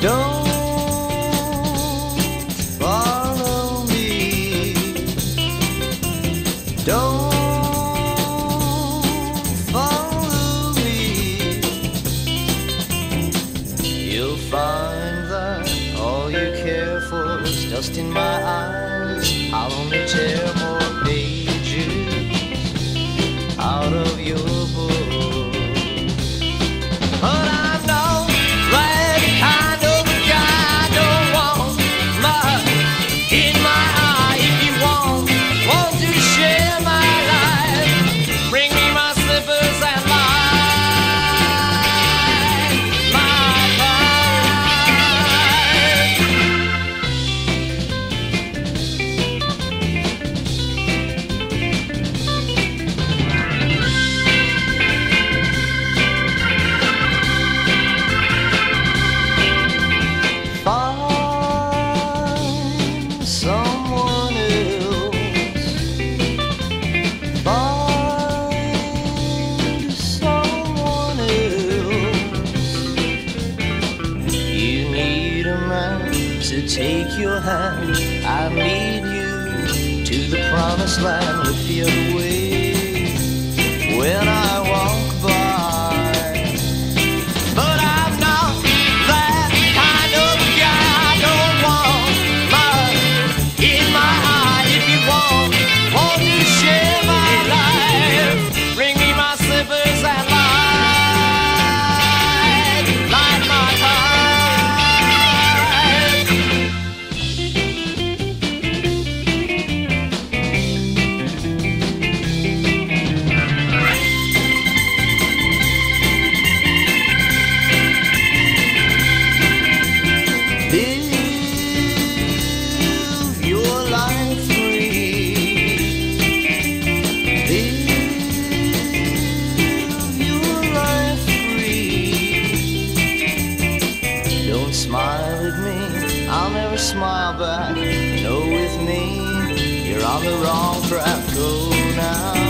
Don't follow me. Don't follow me. You'll find that all you care for is dust in my eyes. I'll only tear. To take your hand, I lead you to the promised land. Look the other way. smile back. No, with me, you're on the wrong track. Go now.